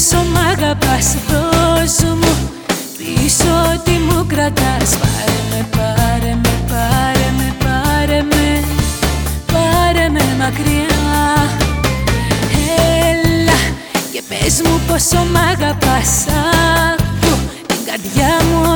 πόσο μ' αγαπάς Δώσ' μου. Πίσω τι μου κρατάς. Πάρε με, πάρε με, πάρε με, πάρε με. Πάρε με μακριά. Έλα και πες μου πόσο μ' αγαπάς. Άκου την καρδιά μου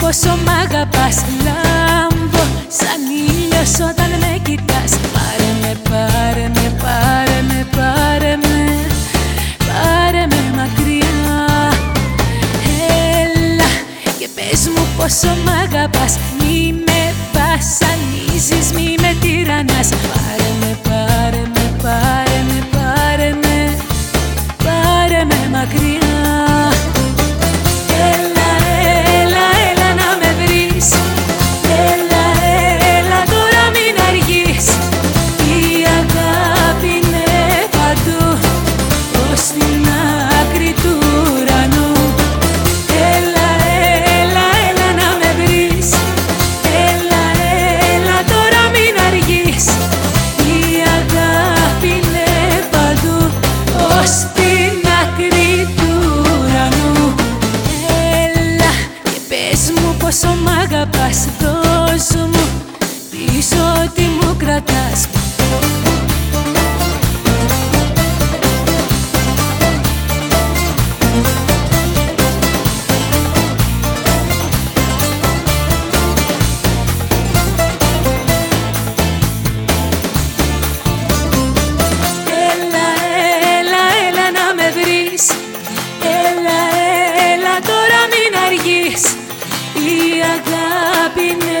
πόσο μ' αγαπάς. Λάμπω σαν ήλιος όταν με κοιτάς. Πάρε με, πάρε με, πάρε με, πάρε με. Πάρε με μακριά. Έλα και πες μου πόσο μ' αγαπάς. Μη με βασανίζεις, μη με τυραννάς. Πάρε με, πάρε κρατάς Δώσ' μου πίσω ό,τι μου κρατάς Έλα, έλα τώρα μην αργείς. happiness.